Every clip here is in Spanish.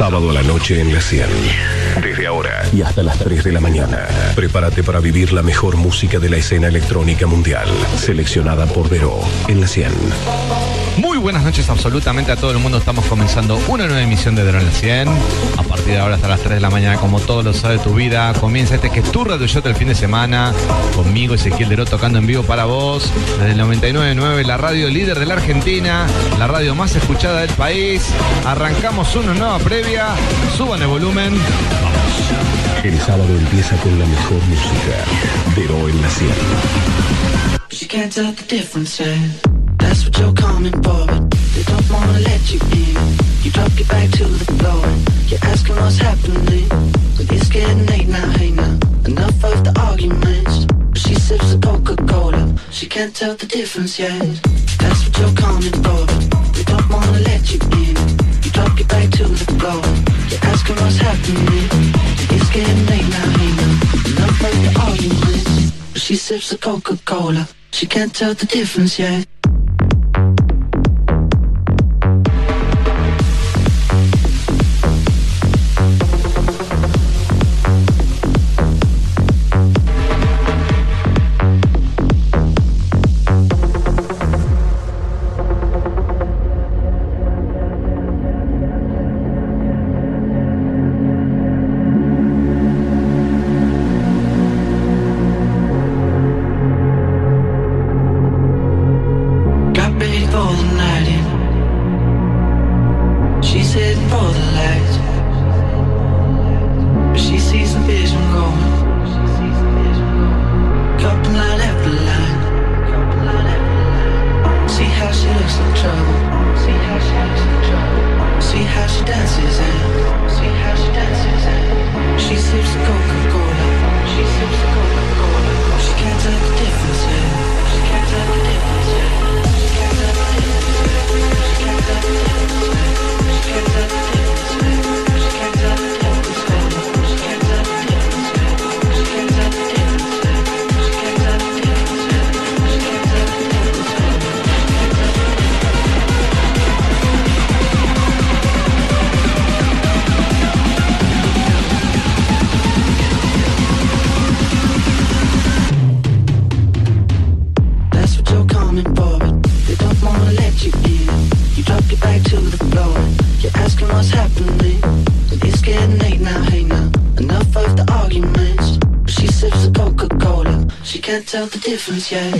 Sábado a la noche en la 100. Desde ahora y hasta las 3 de la mañana. Prepárate para vivir la mejor música de la escena electrónica mundial. Seleccionada por Vero en la 100. Muy buenas noches absolutamente a todo el mundo. Estamos comenzando una nueva emisión de Drone 100. A partir de ahora hasta las 3 de la mañana, como todos los sábados de tu vida, comienza este que es tu radio shot el fin de semana. Conmigo, Ezequiel Deró, tocando en vivo para vos. Desde el 99.9, la radio líder de la Argentina, la radio más escuchada del país. Arrancamos una nueva previa. Suban el volumen. Vamos. El sábado empieza con la mejor música. Vero en la 100. She can't tell the difference, yeah. That's what you're coming for, but they don't wanna let you in. You drop your back to the floor, you're asking what's happening. But it's getting late now, hey now. Enough of the arguments. She sips a Coca-Cola, she can't tell the difference, yeah. That's what you're coming for, but they don't wanna let you in. You drop your back to the floor, you're asking what's happening. It's getting late now, hey now. Enough of the arguments. She sips a Coca-Cola, she can't tell the difference, yeah. 钱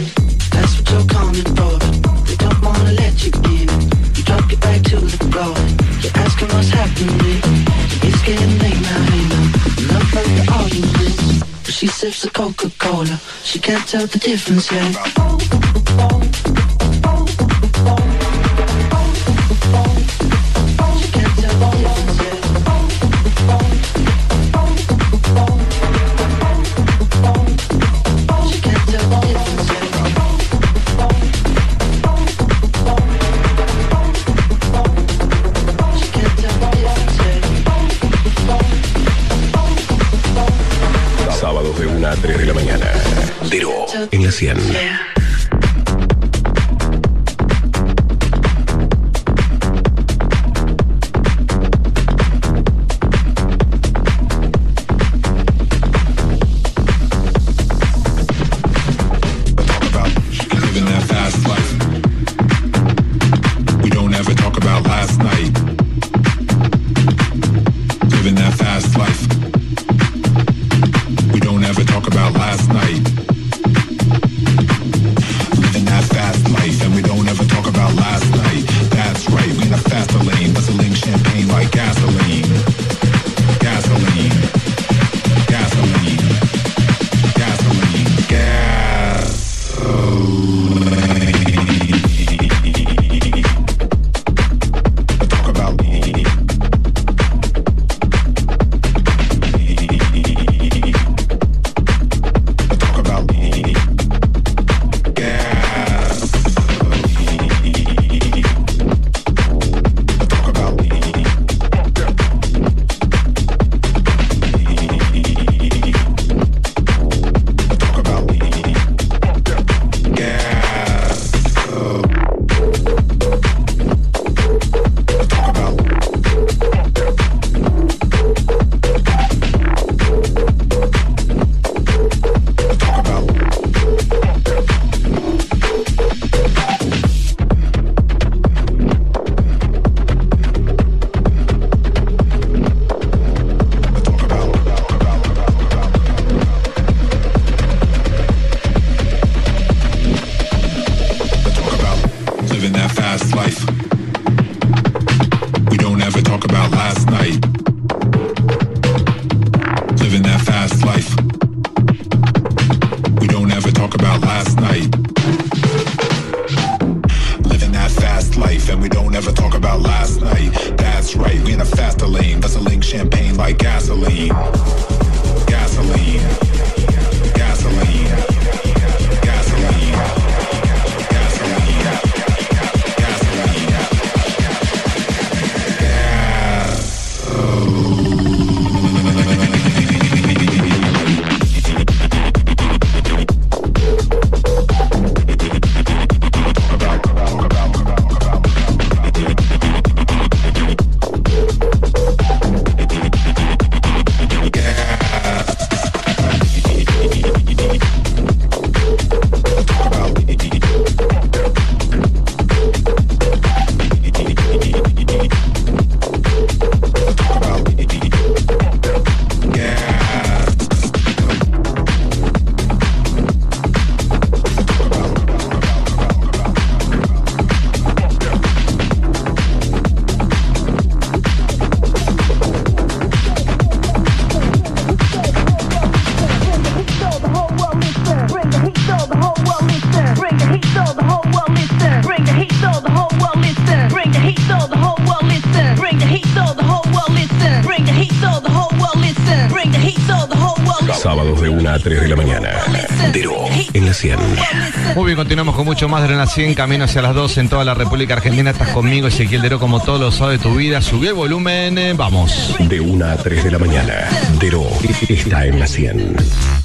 continuamos con mucho más de la 100, camino hacia las 2 en toda la República Argentina. Estás conmigo, Ezequiel Dero, como todos los sábados de tu vida. Subí el volumen, eh, vamos. De 1 a 3 de la mañana. Dero está en la 100.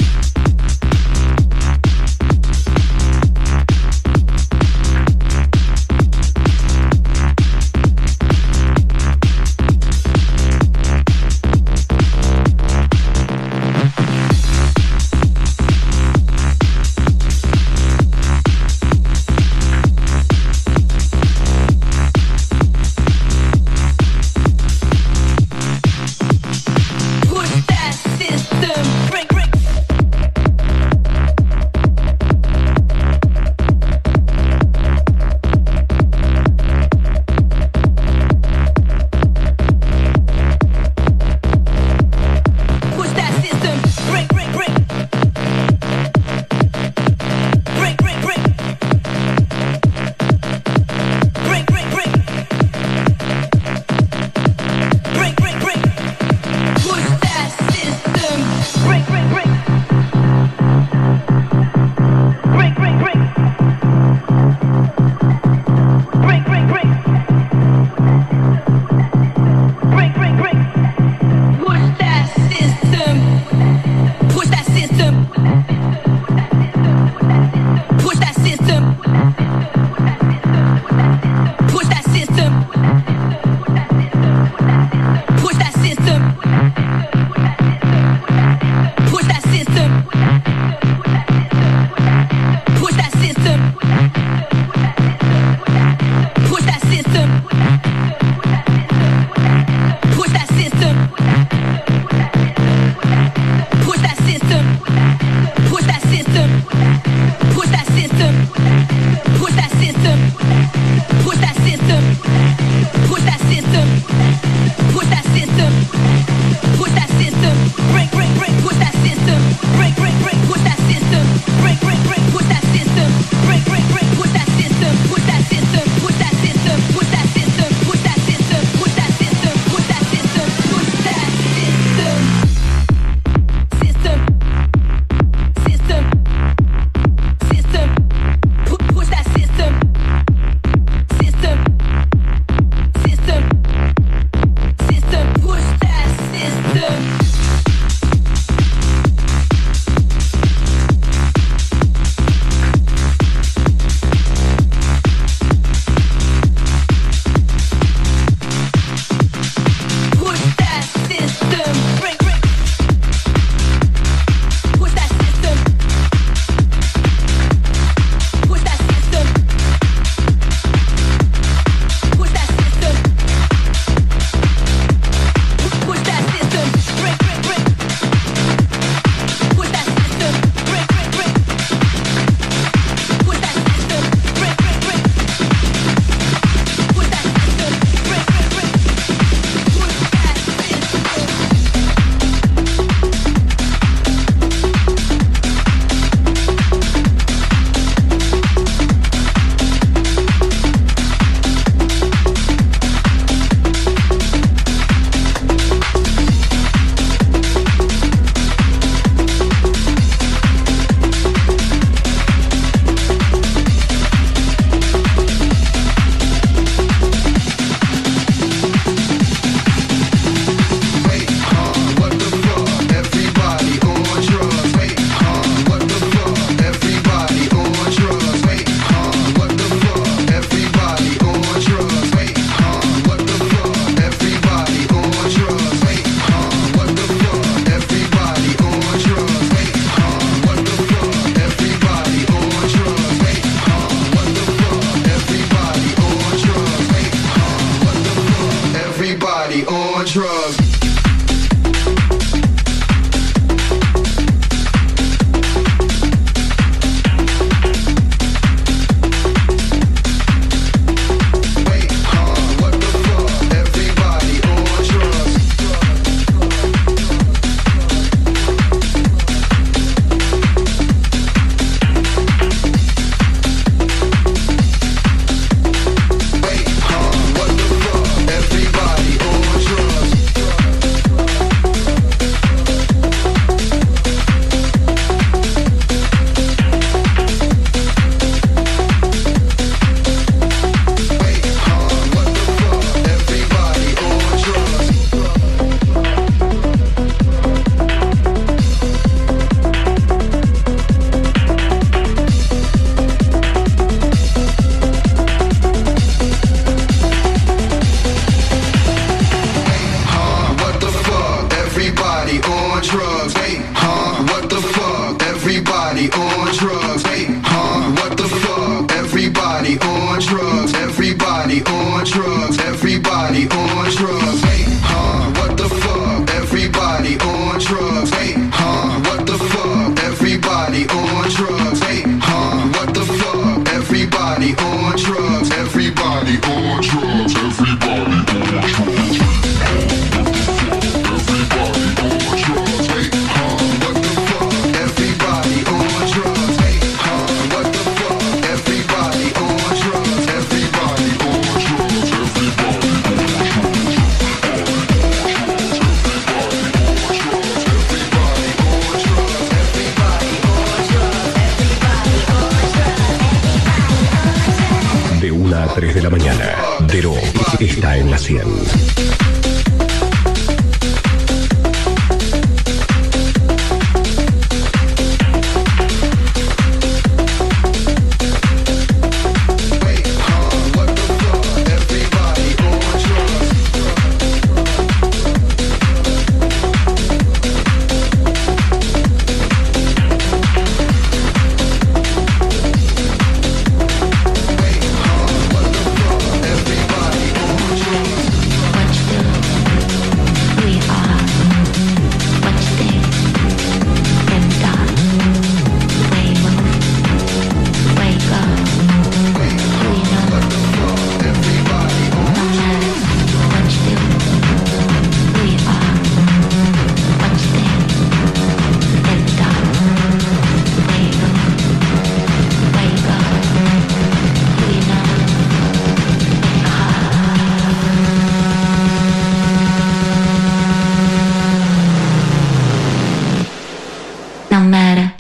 Nara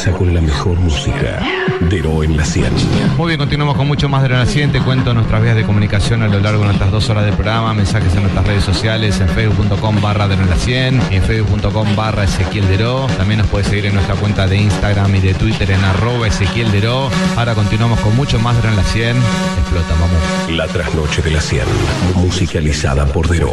empieza con la mejor música. Dero en la 100. Muy bien, continuamos con mucho más de la 100. Te cuento nuestras vías de comunicación a lo largo de nuestras dos horas de programa. Mensajes en nuestras redes sociales, en facebook.com barra Dero en la 100 y en facebook.com barra Ezequiel Deró. También nos puedes seguir en nuestra cuenta de Instagram y de Twitter en arroba Ezequiel Deró. Ahora continuamos con mucho más Dero en la 100. Explota, vamos. La trasnoche de la 100, musicalizada por Deró.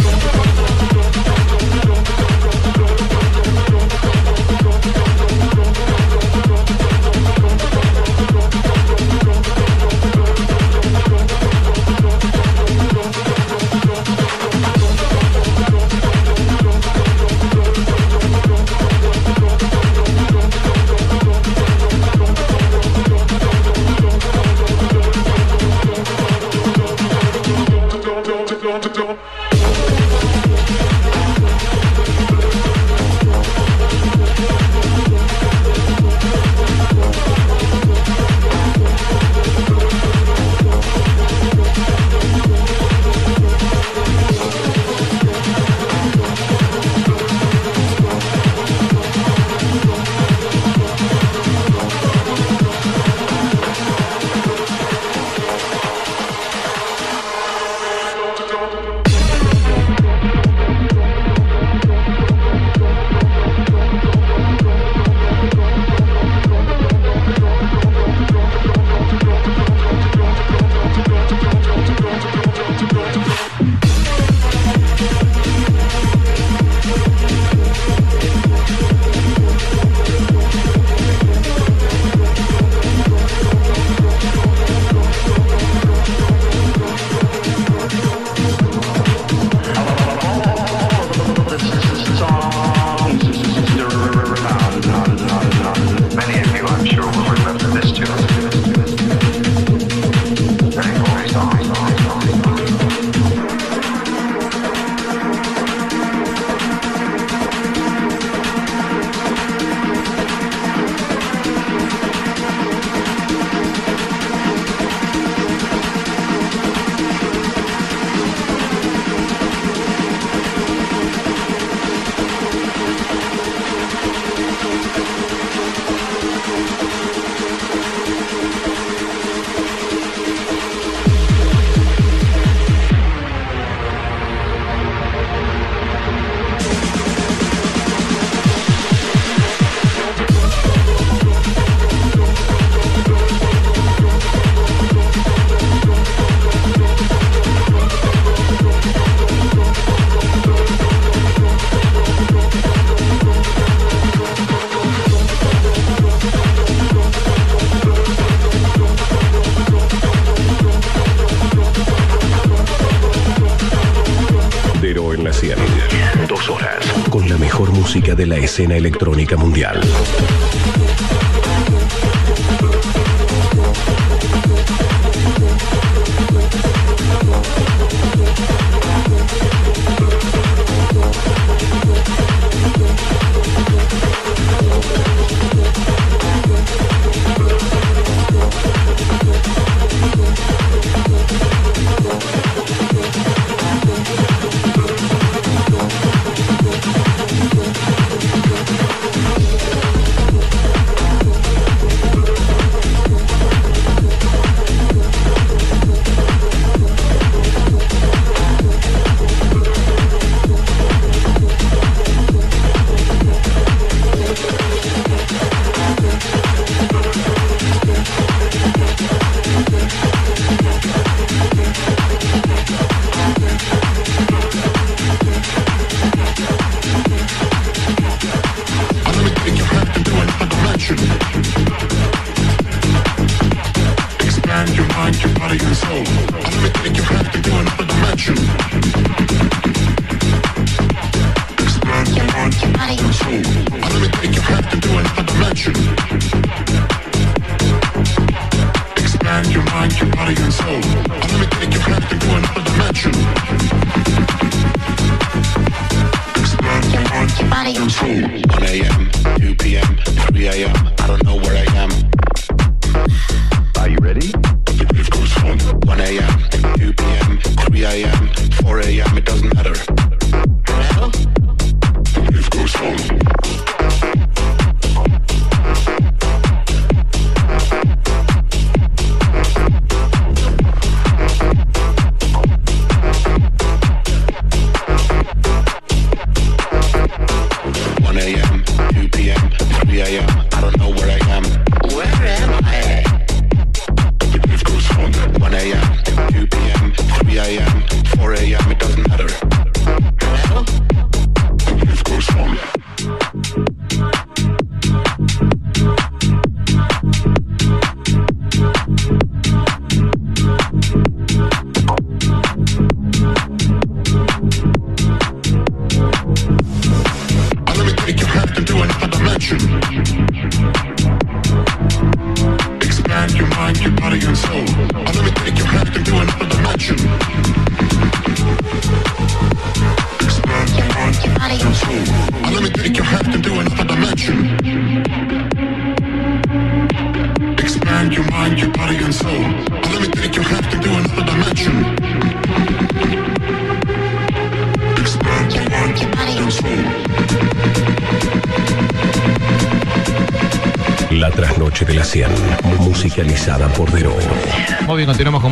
de la escena electrónica mundial.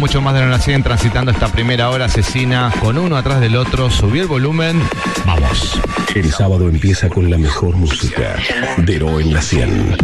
mucho más de la Nación transitando esta primera hora asesina con uno atrás del otro. Subí el volumen, vamos. El sábado empieza con la mejor música. Dero en la 100.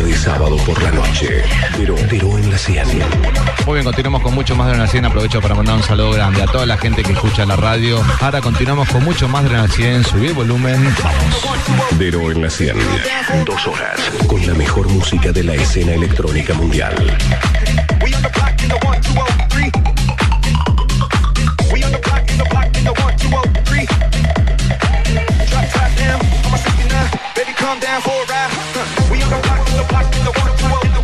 de sábado por la noche. Pero, en la 100. Muy bien, continuamos con mucho más de la 100. Aprovecho para mandar un saludo grande a toda la gente que escucha la radio. Ahora continuamos con mucho más de la 100. Subir volumen. Vamos. Pero en la 100. Dos horas con la mejor música de la escena electrónica mundial. down for a ride. the black, the black, the rock, the the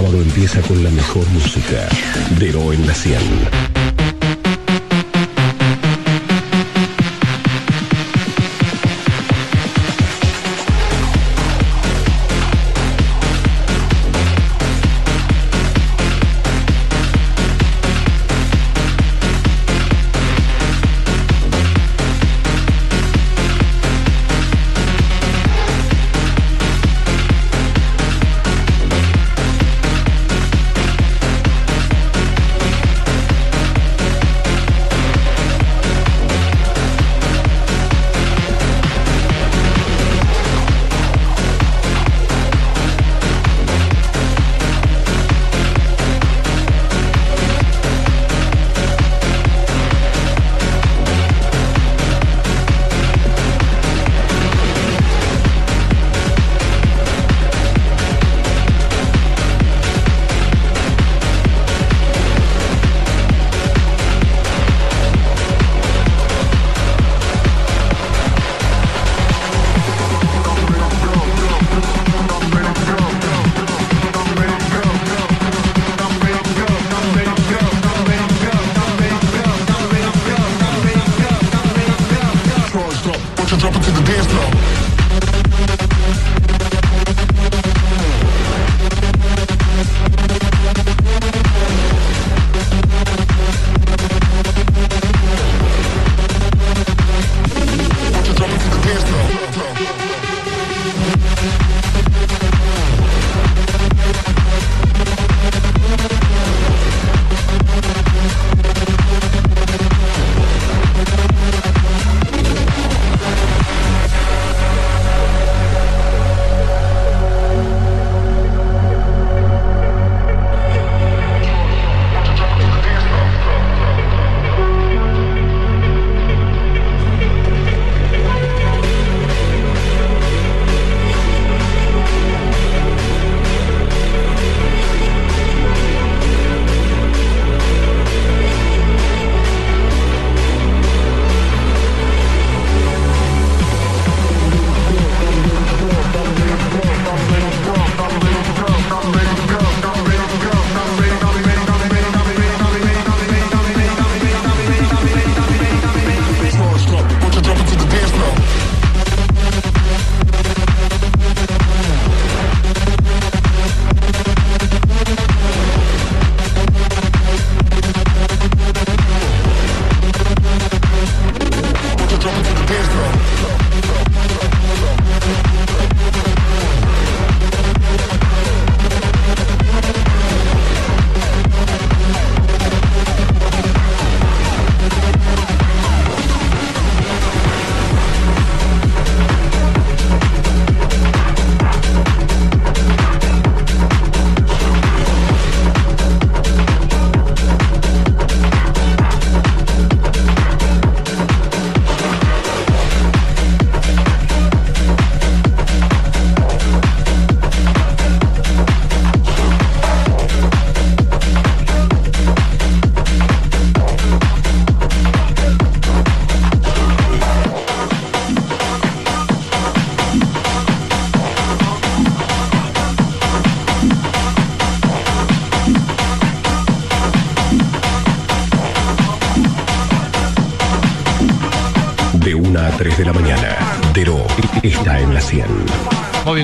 sábado empieza con la mejor música. Dero en la 100.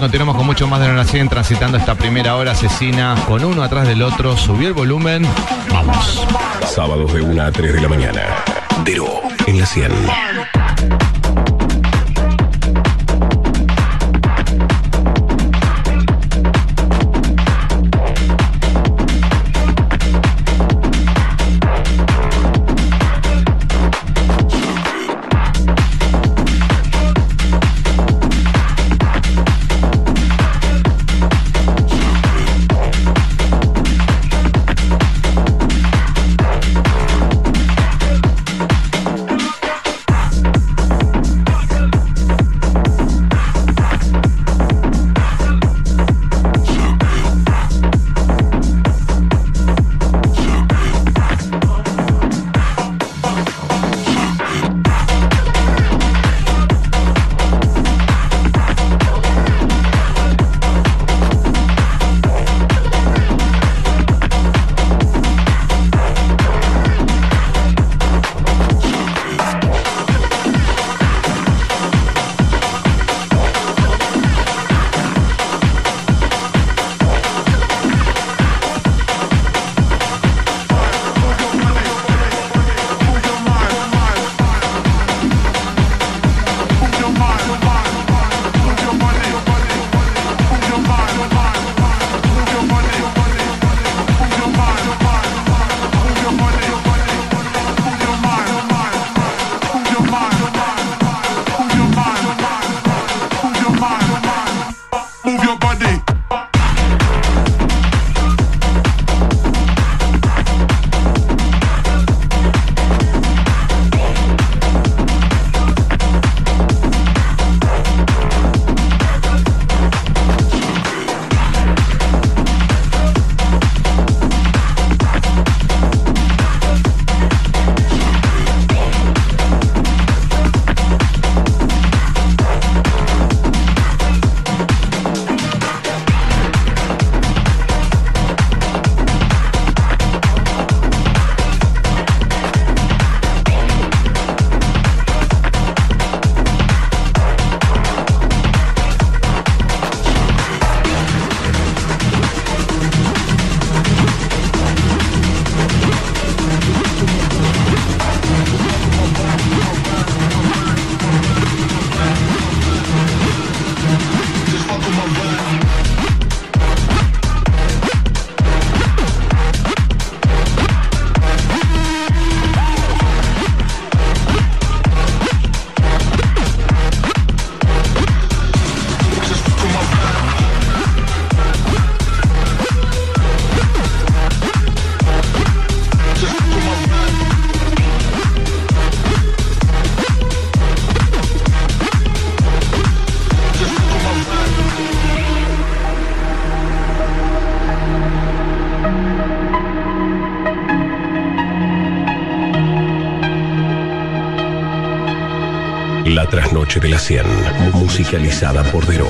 Continuamos con mucho más de la 100 transitando esta primera hora asesina con uno atrás del otro. Subió el volumen. Vamos. Sábados de 1 a 3 de la mañana. Dero en la 100. de la 100, musicalizada por Dero.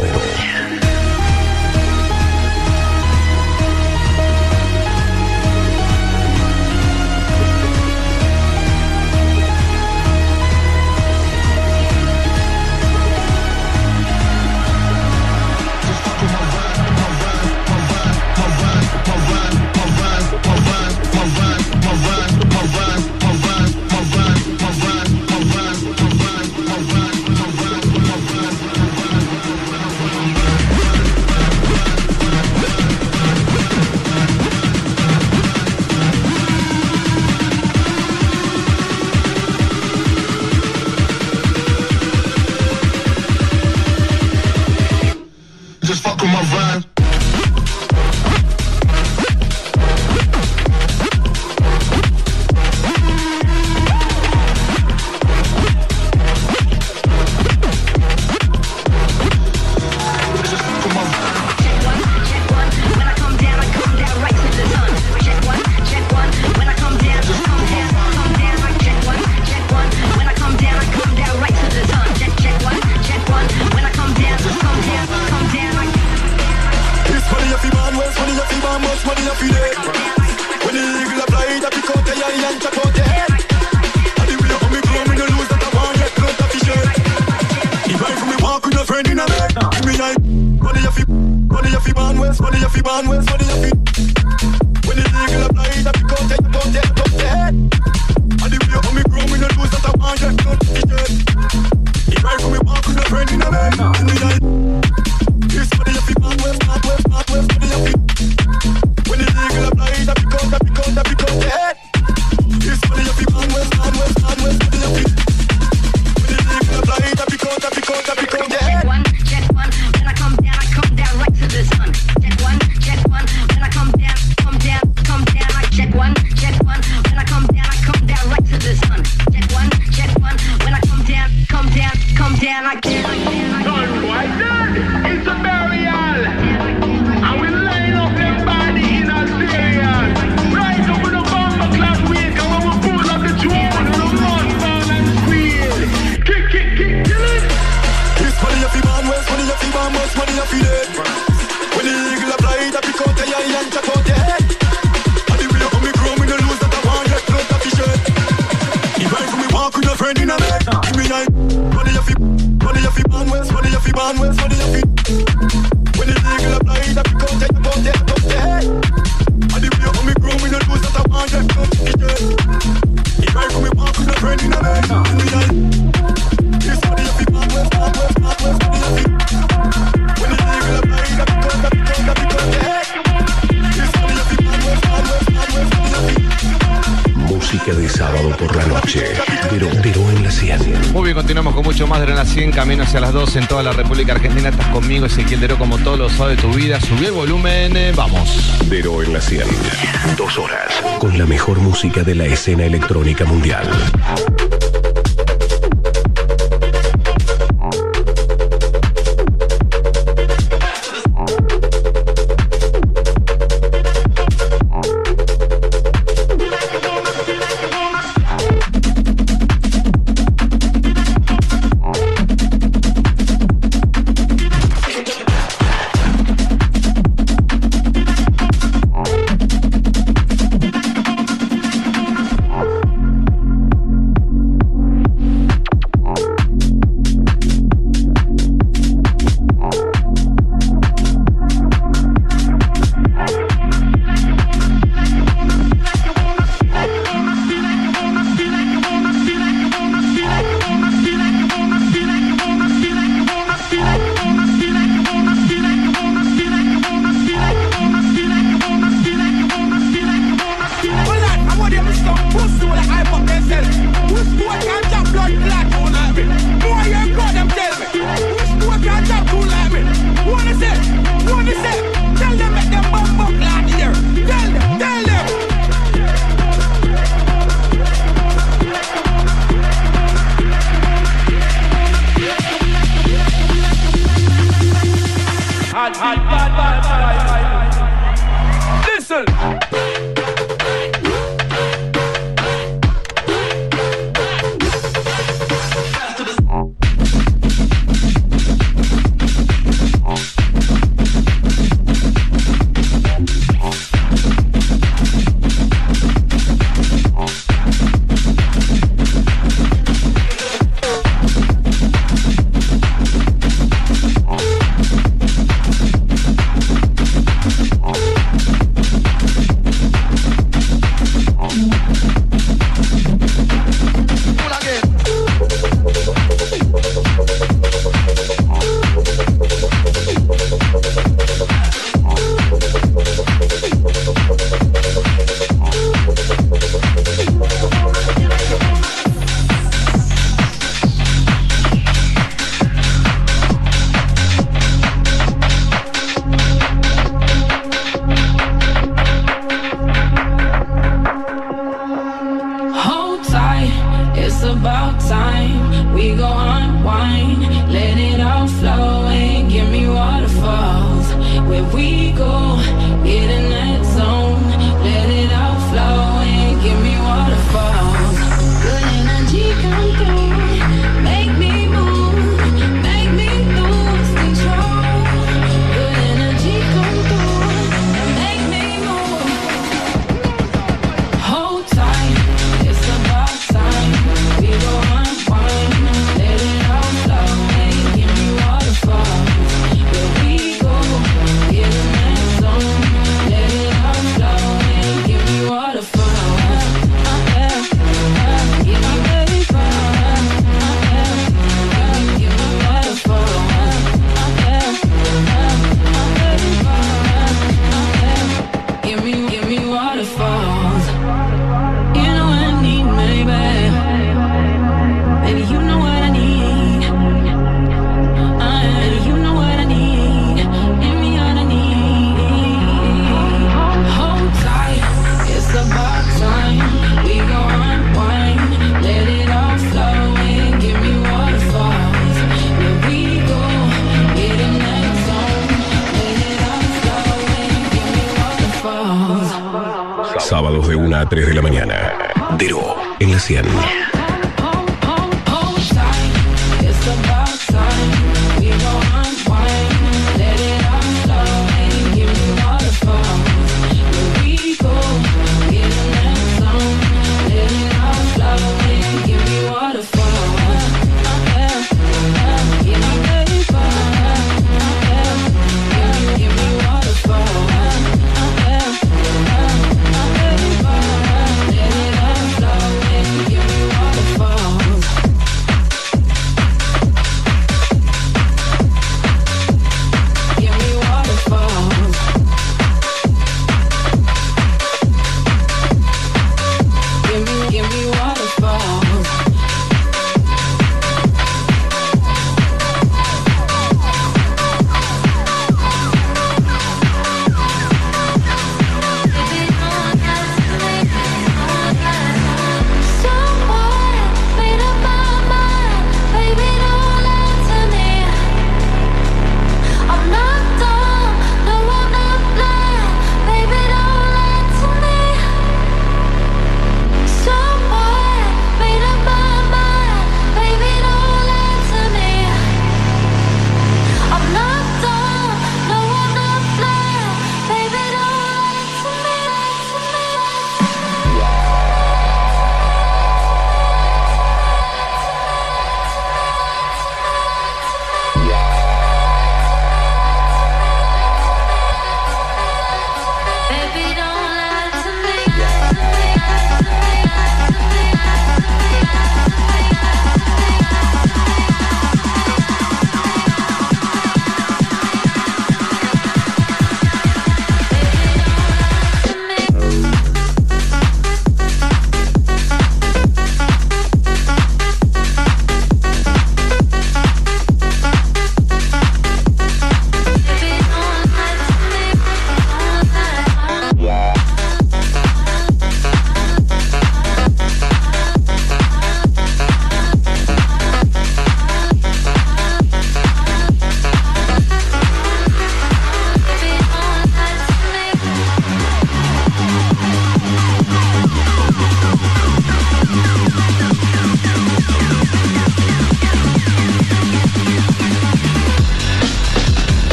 de la escena electrónica mundial.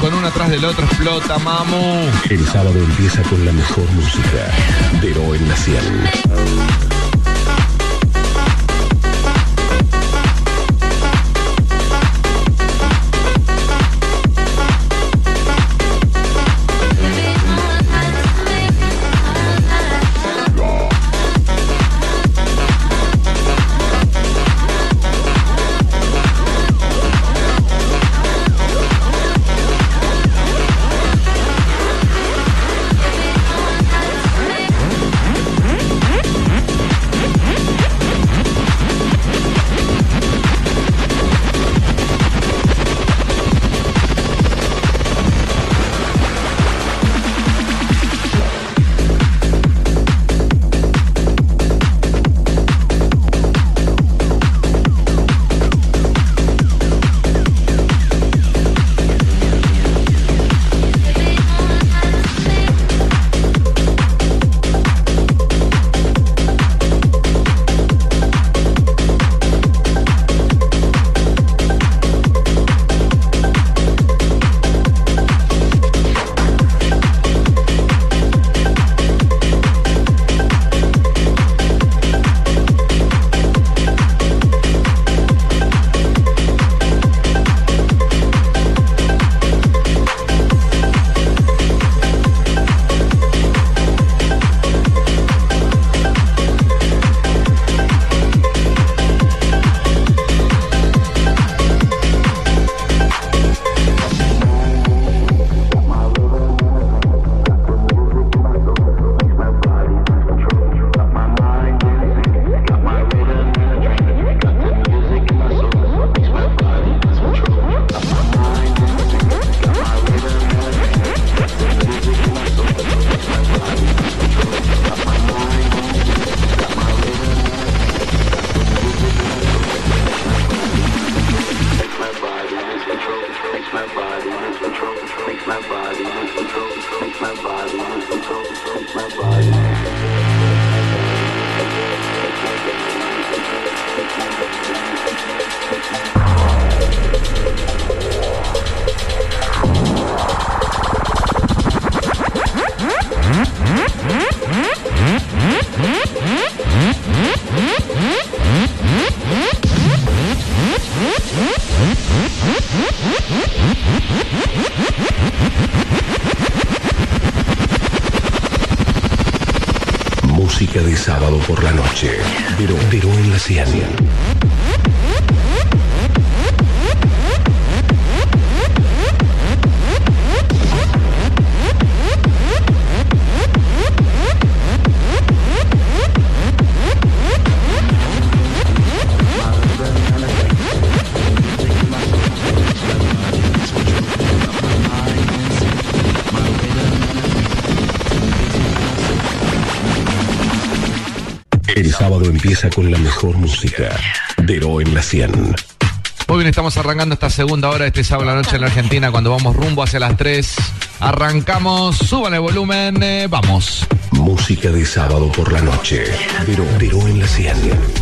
Con una atrás del otro explota, mamu. El sábado empieza con la mejor música. Dero en la 100. empieza con la mejor música. Dero en la 100. Muy bien, estamos arrancando esta segunda hora de este sábado la noche en la Argentina cuando vamos rumbo hacia las 3. Arrancamos, suban el volumen, eh, vamos. Música de sábado por la noche. Dero, Dero en la 100.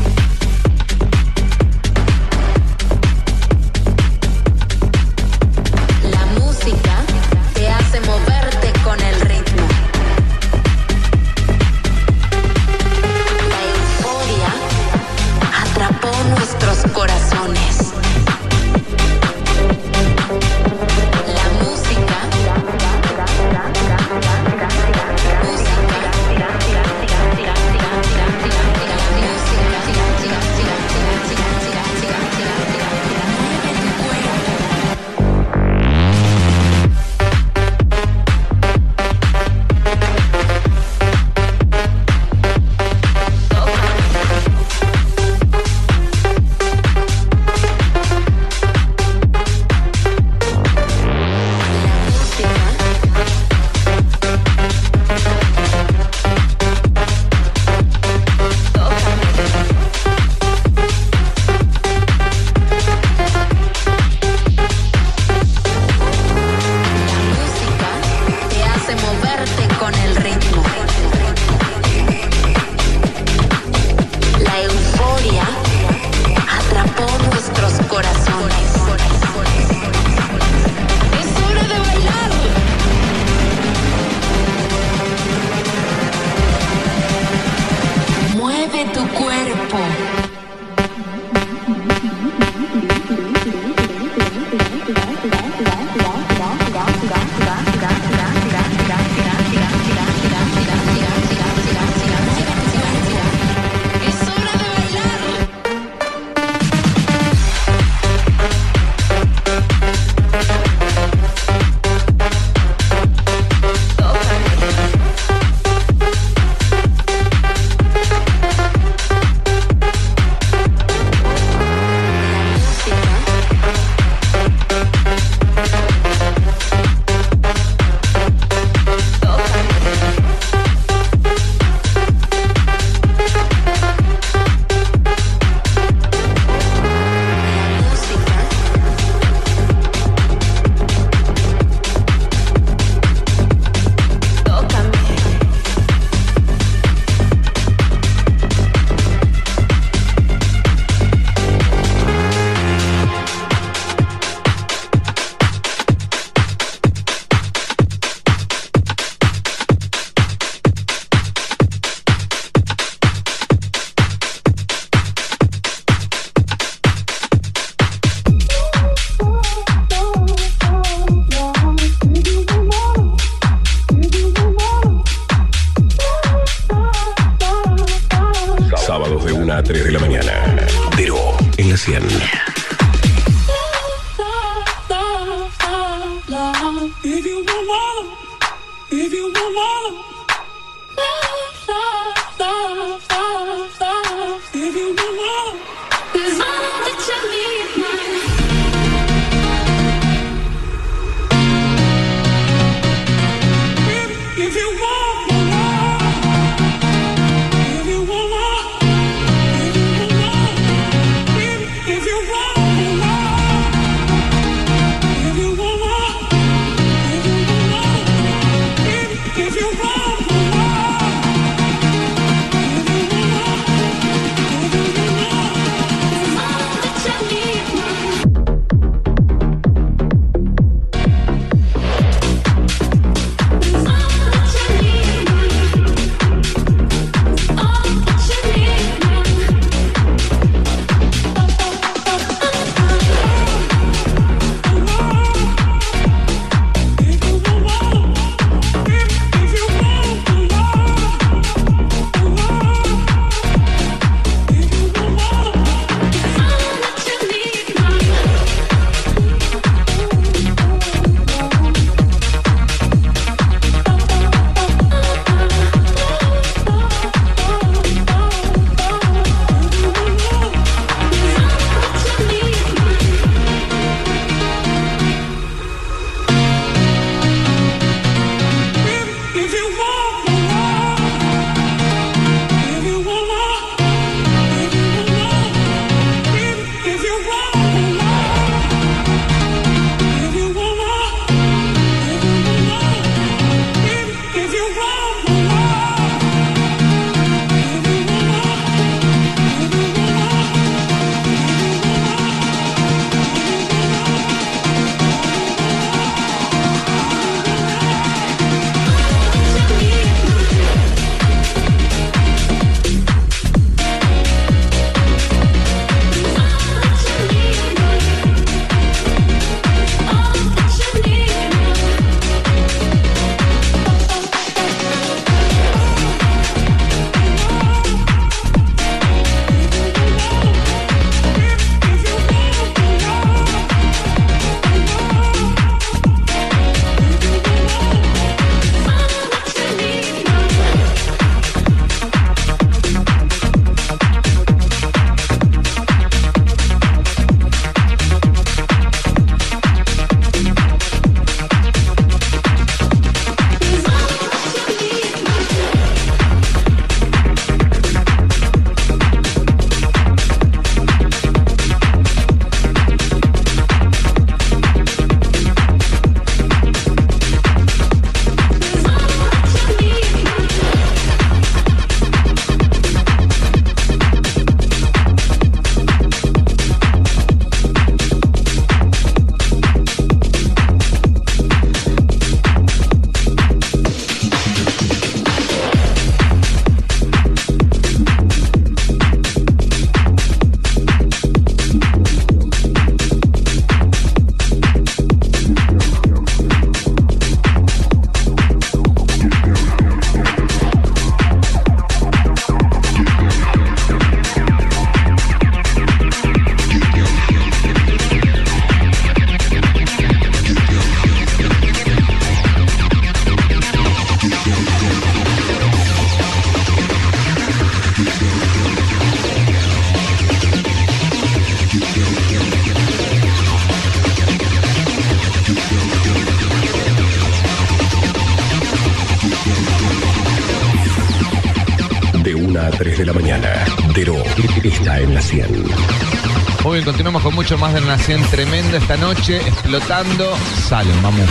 Mucho más de 100 tremenda esta noche, explotando. Salen, vamos.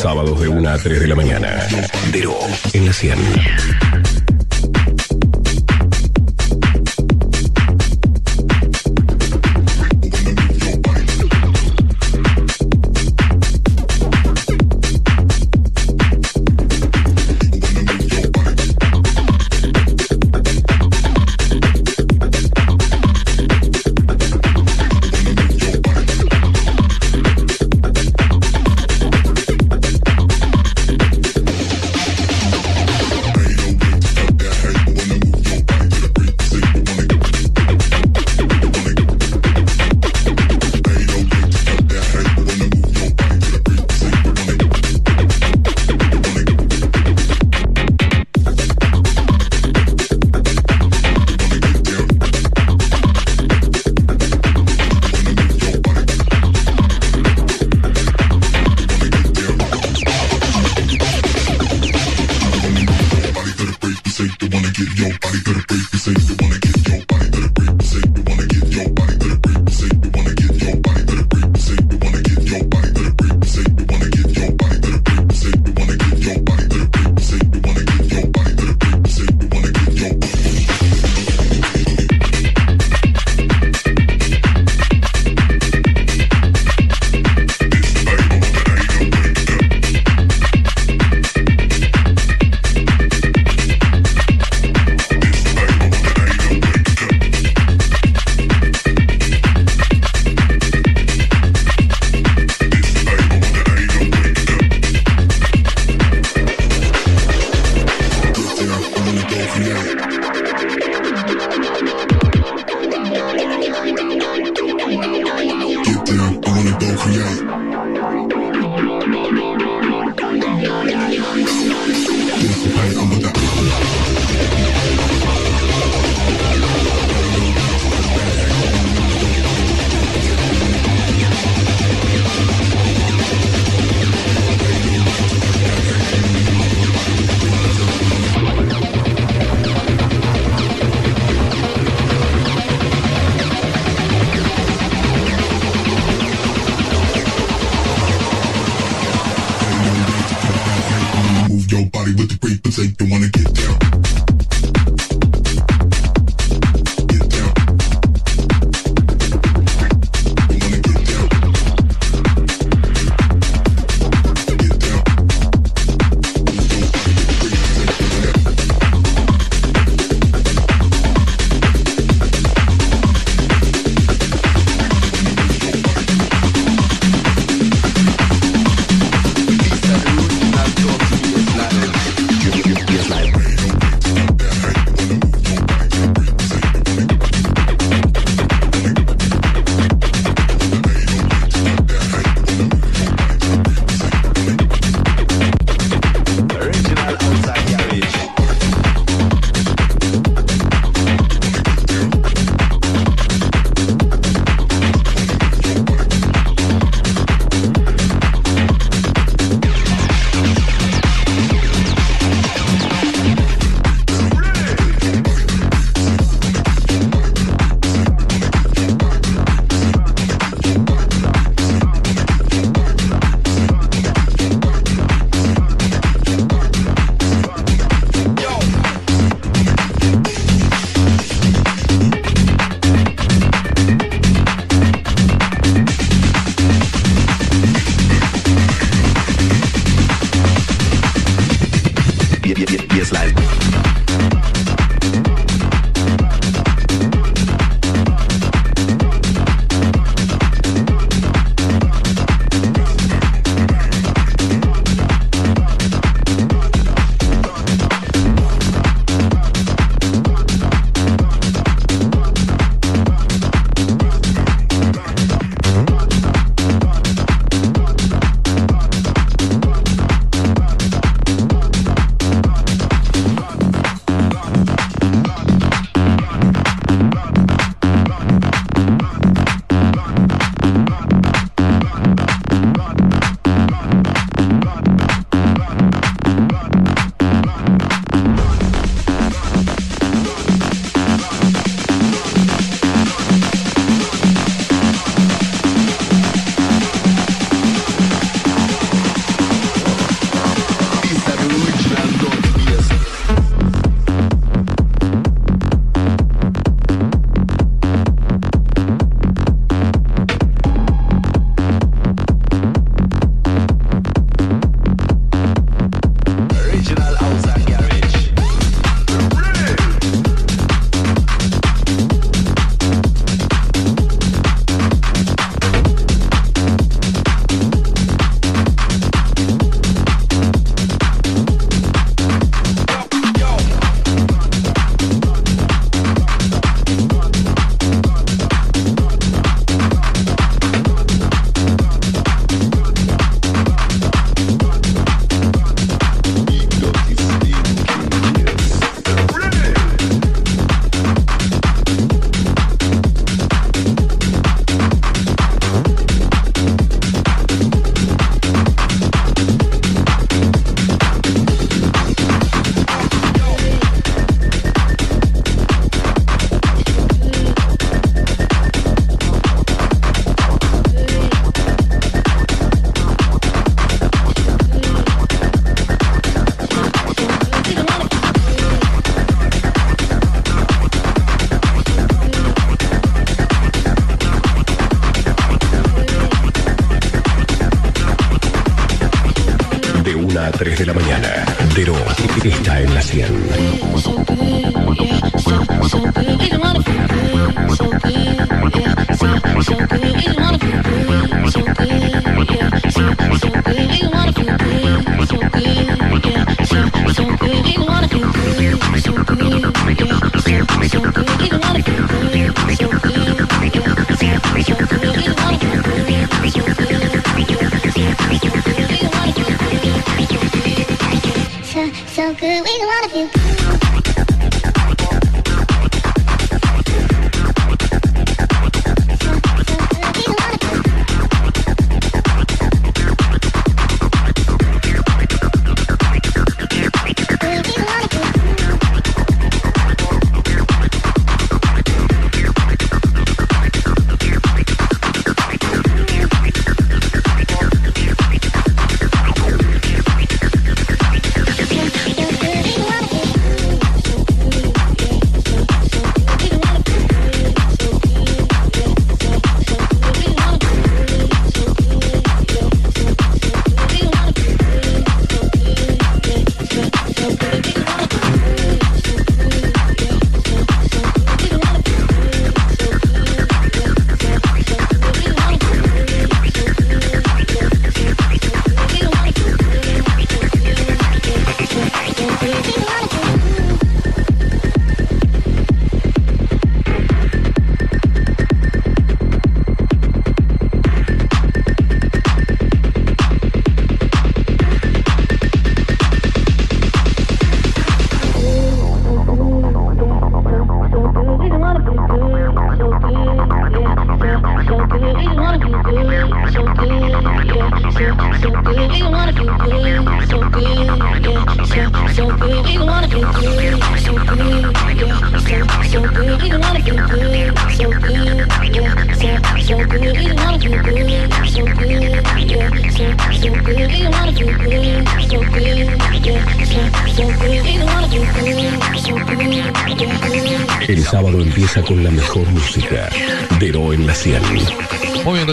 Sábados de 1 a 3 de la mañana, Dero en la 100.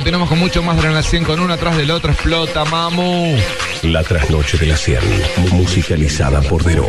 Continuamos con mucho más de la 100 con una tras del otro. Explota, mamu. La trasnoche de la 100, musicalizada por Dero.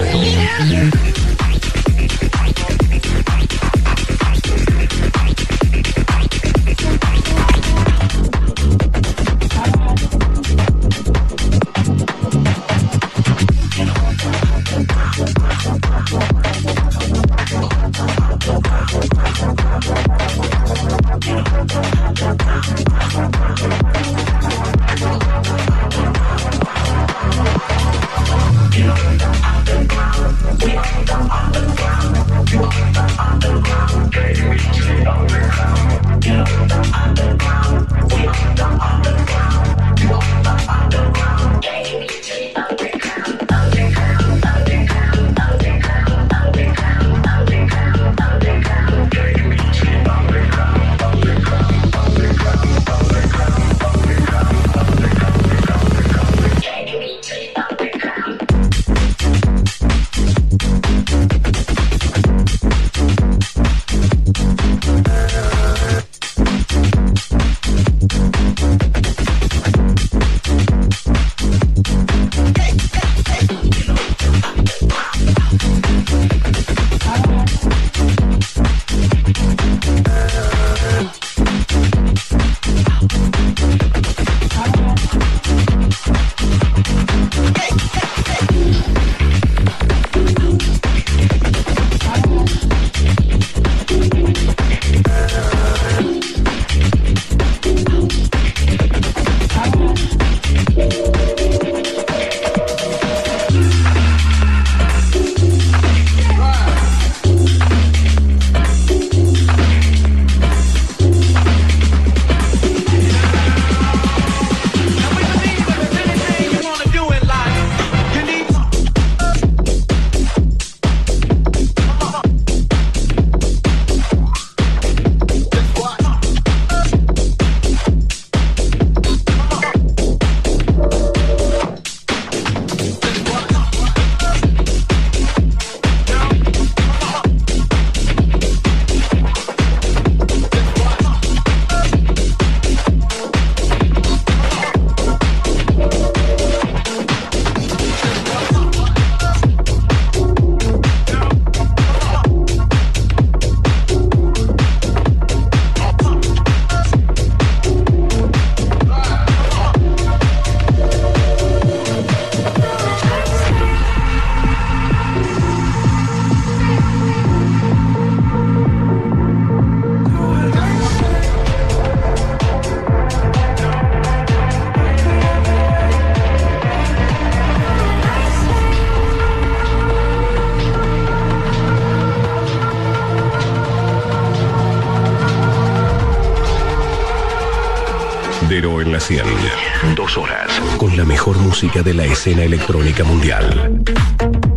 mejor música de la escena electrónica mundial.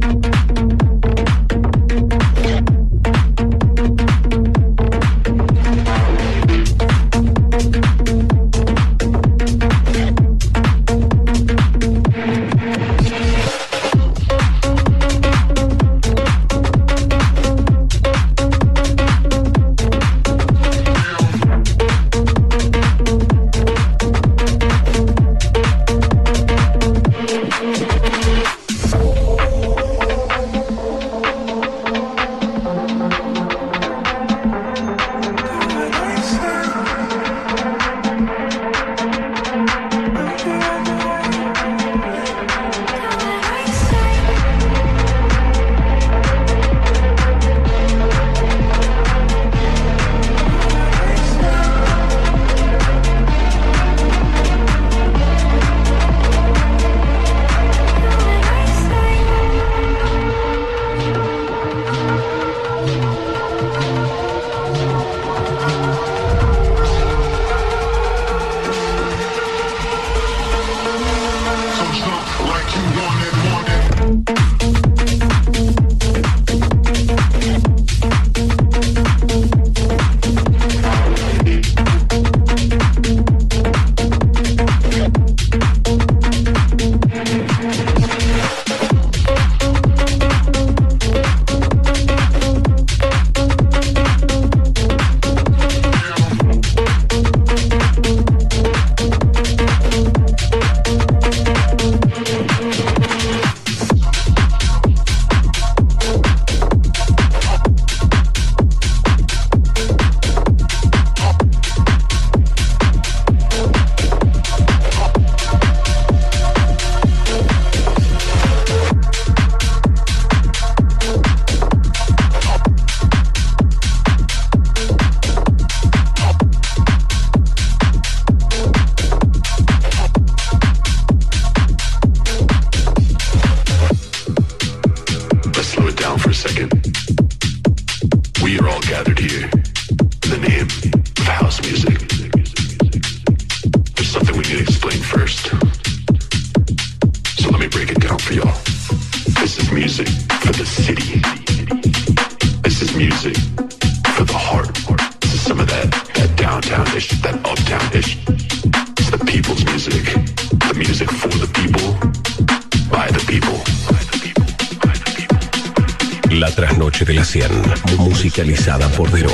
comercializada por Dero.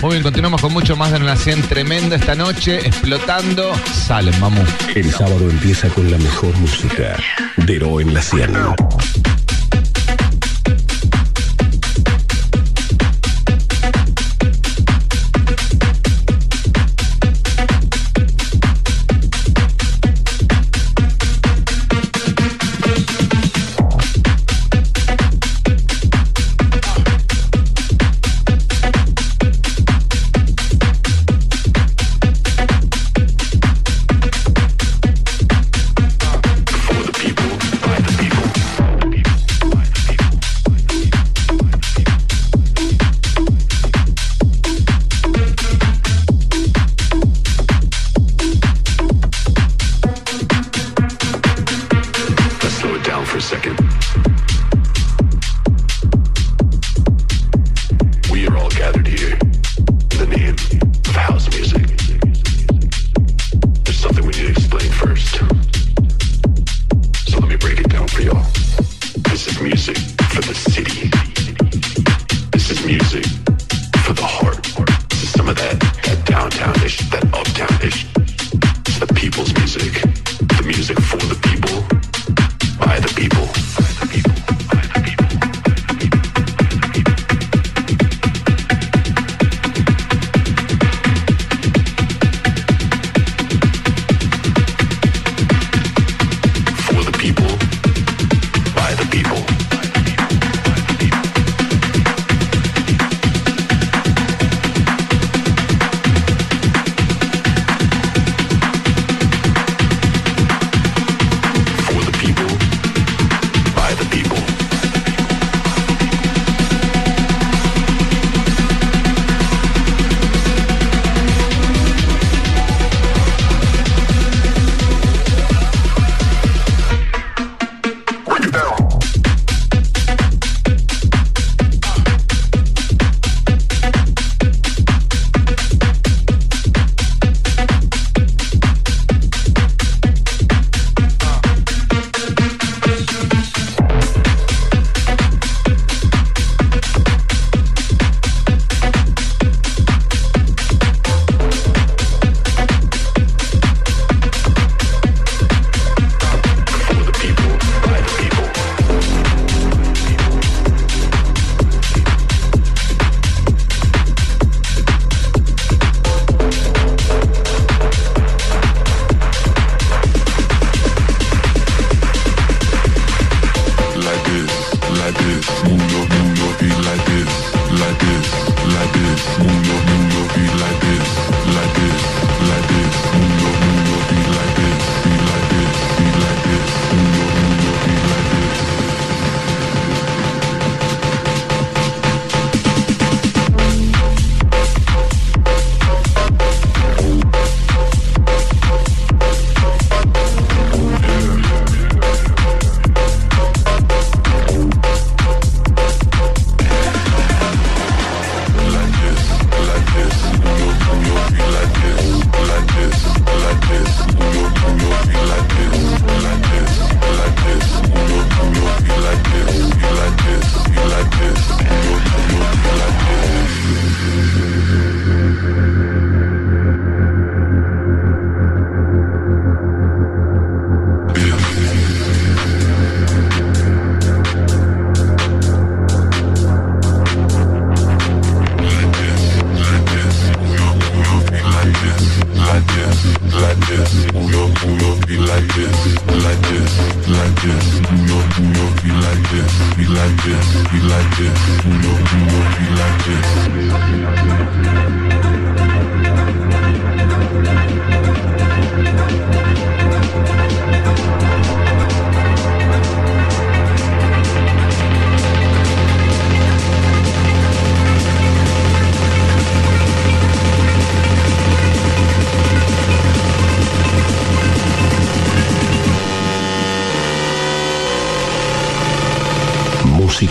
Muy bien, continuamos con mucho más de una 100 tremenda esta noche, explotando. Salen, mamú. El sábado empieza con la mejor música. Dero en la 100.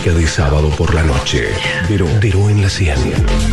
música de sábado por la noche. Dero, Dero en la 100.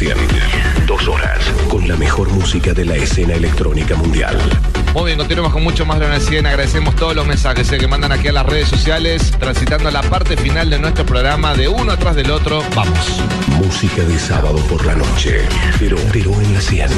Gracias. Dos horas con la mejor música de la escena electrónica mundial. Muy bien, continuamos con mucho más de la Cien. Agradecemos todos los mensajes eh, que mandan aquí a las redes sociales, transitando la parte final de nuestro programa, de uno atrás del otro. Vamos. Música de sábado por la noche, pero, en la Cien.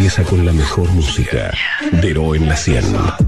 Empieza con la mejor música. Dero en la 100.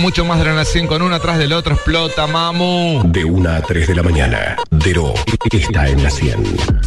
Mucho más de la 100 con uno atrás del otro. Explota, mamu. De 1 a 3 de la mañana. Dero está en la 100.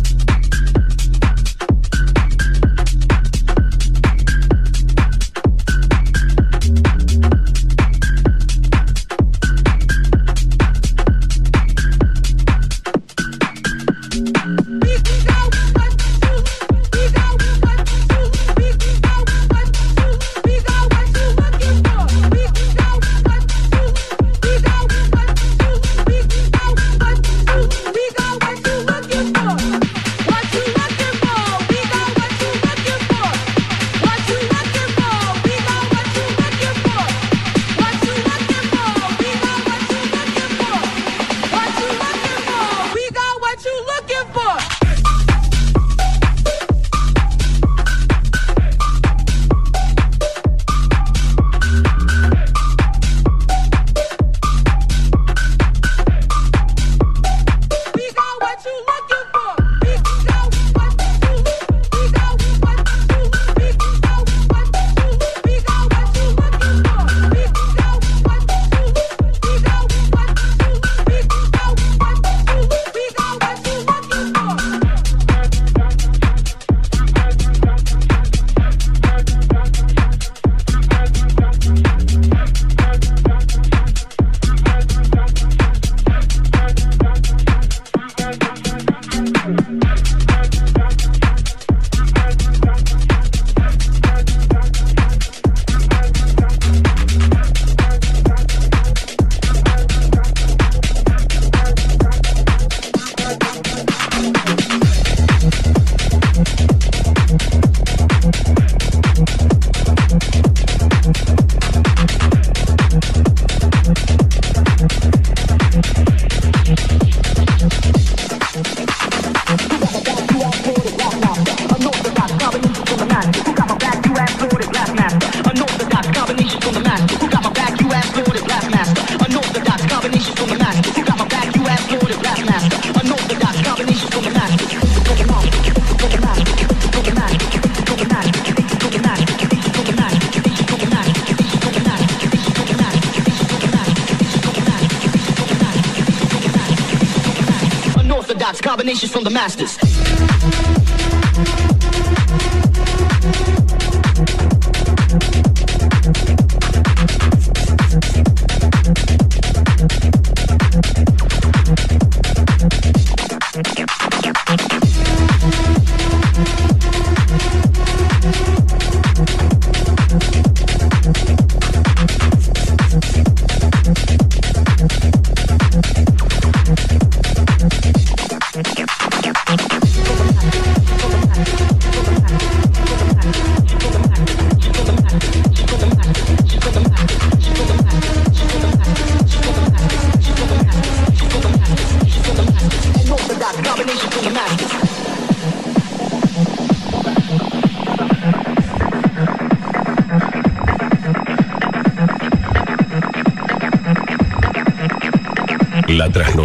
masters.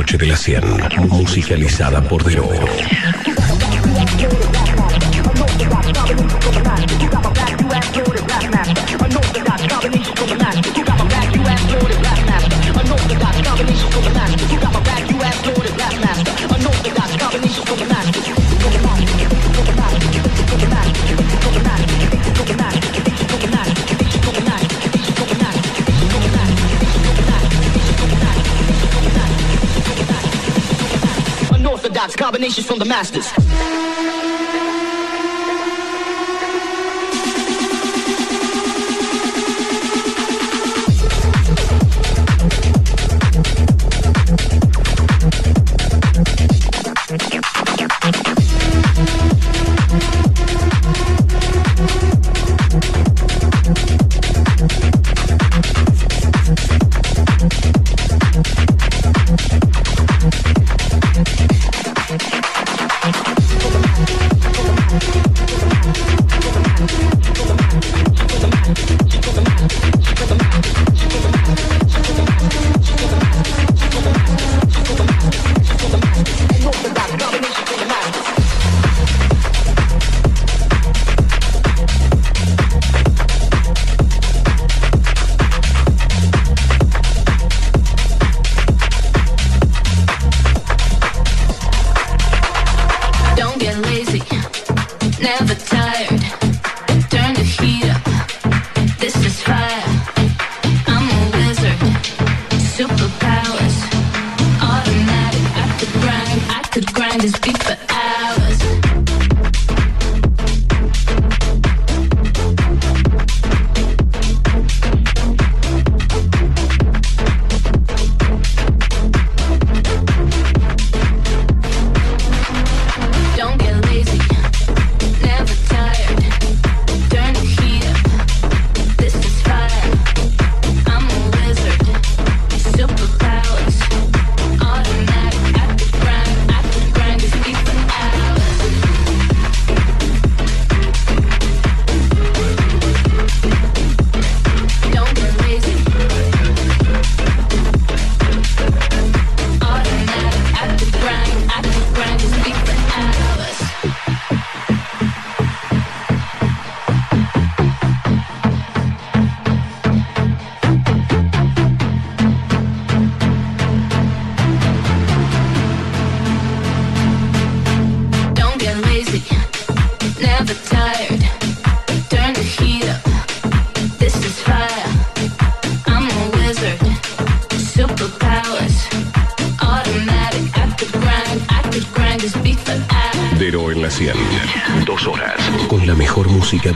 noche de la 100, musicalizada por Dero. combinations from the masters.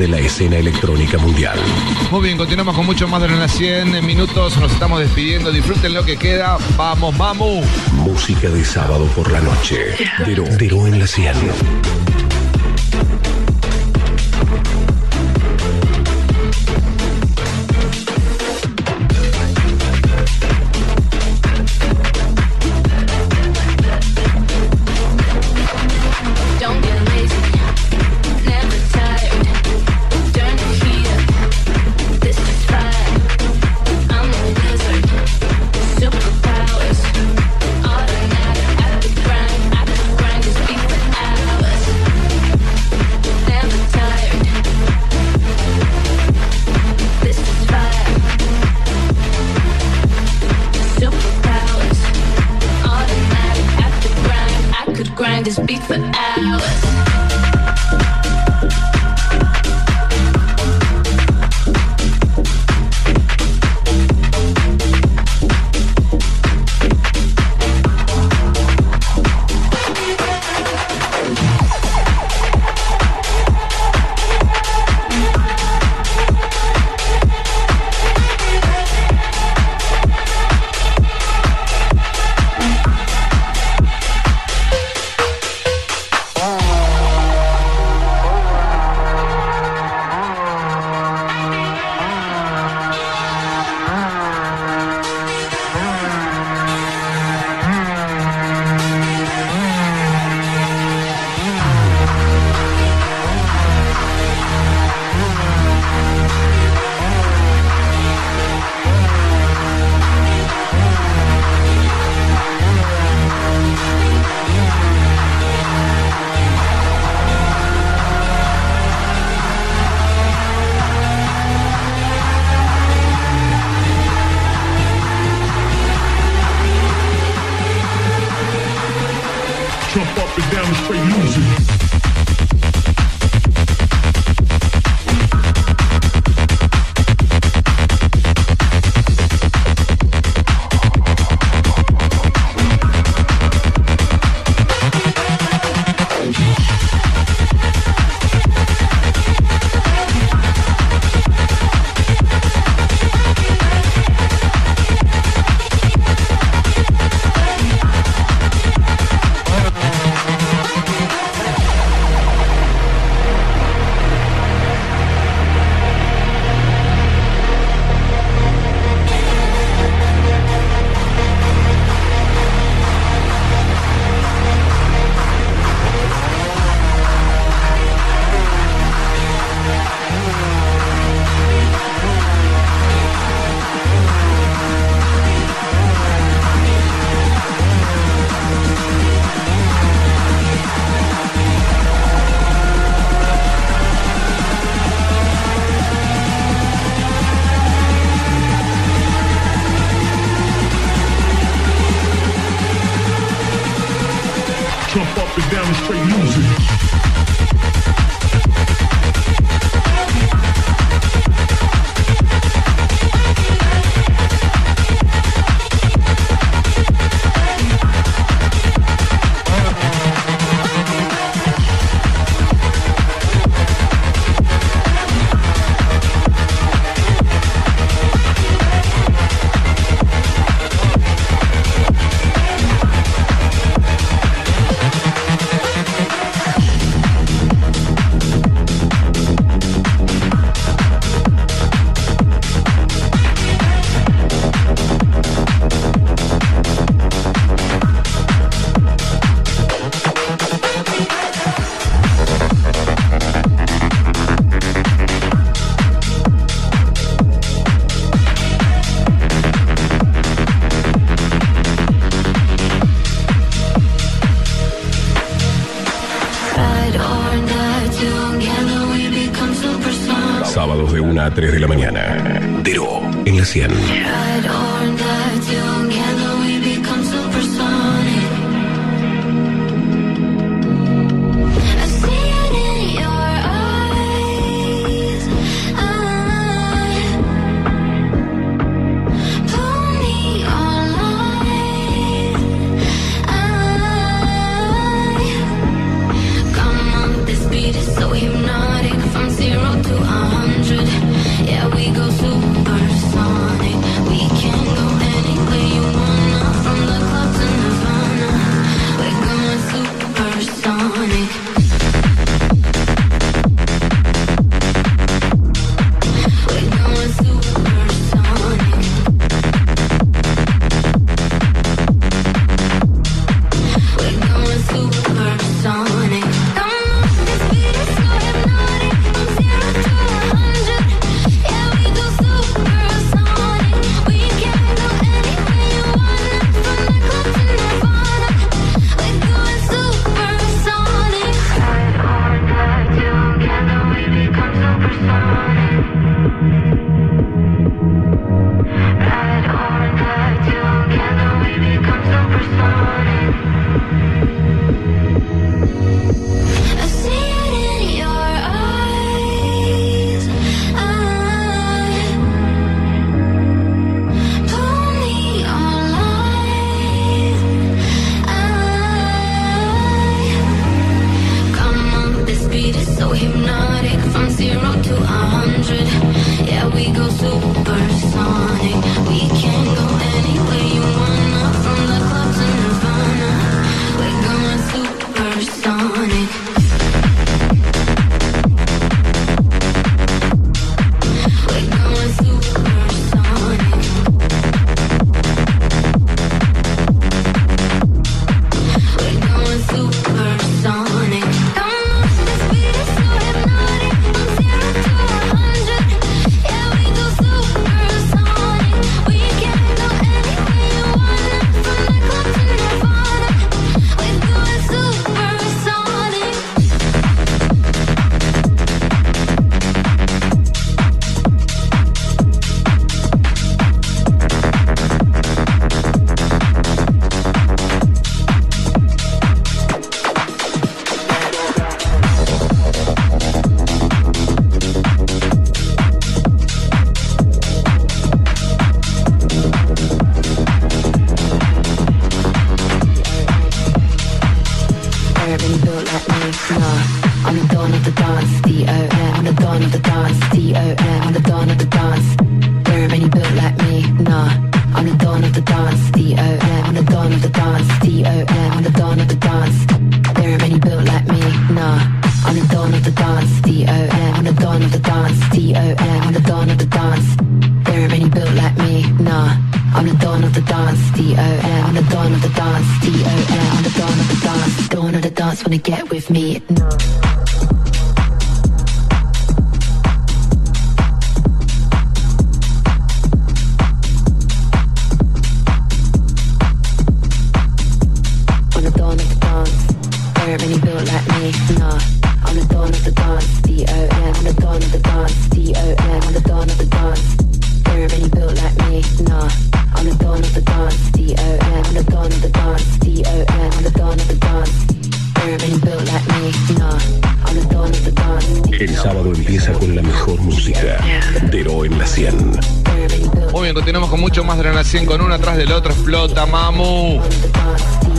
de la escena electrónica mundial. Muy bien, continuamos con mucho más de las 100 minutos. Nos estamos despidiendo. Disfruten lo que queda. Vamos, vamos Música de sábado por la noche. Pero, pero en la 100.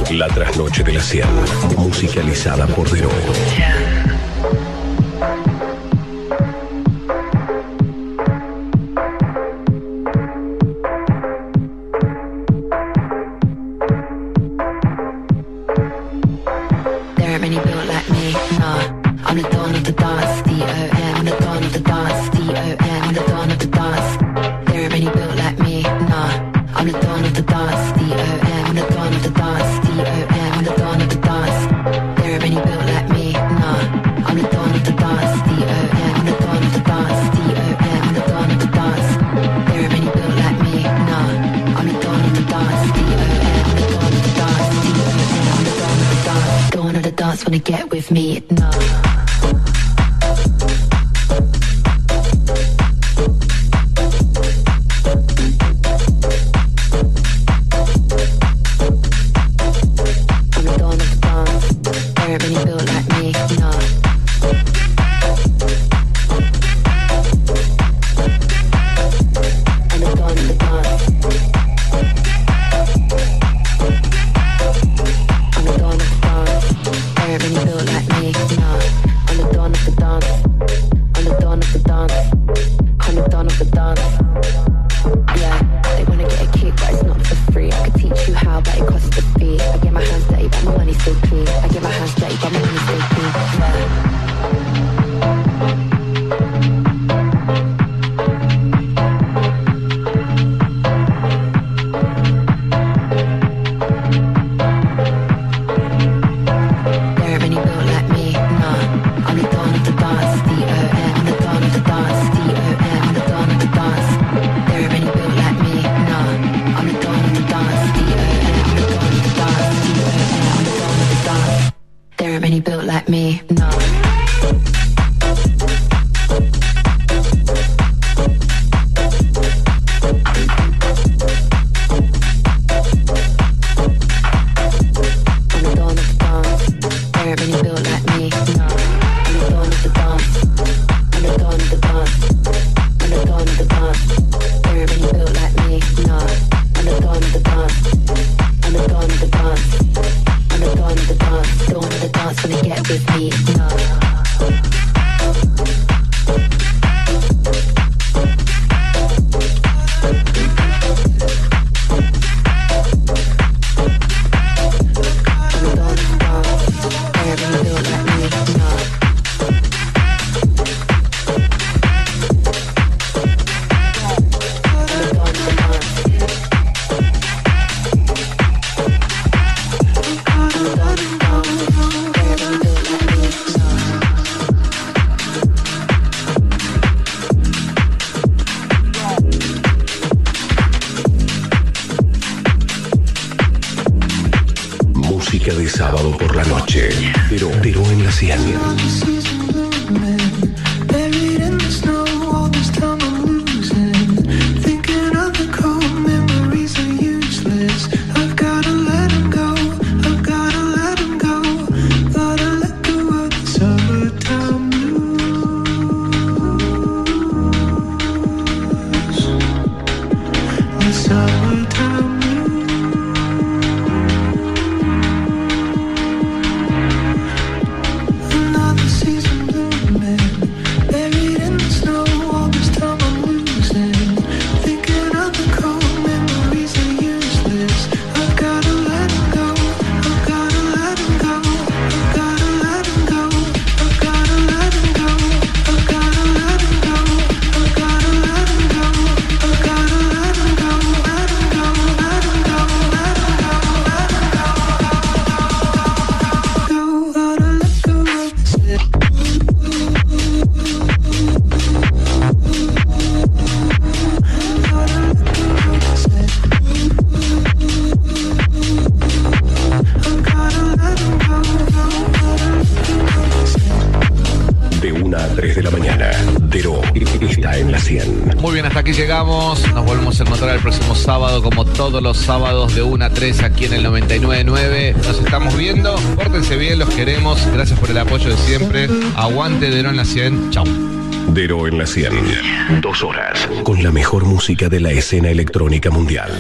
La trasnoche de la Ciel, musicalizada por Dero. sábados de 1 a 3 aquí en el 99.9. Nos estamos viendo. Pórtense bien, los queremos. Gracias por el apoyo de siempre. Aguante Dero en la 100. Chau. Dero en la 100. Dos horas con la mejor música de la escena electrónica mundial.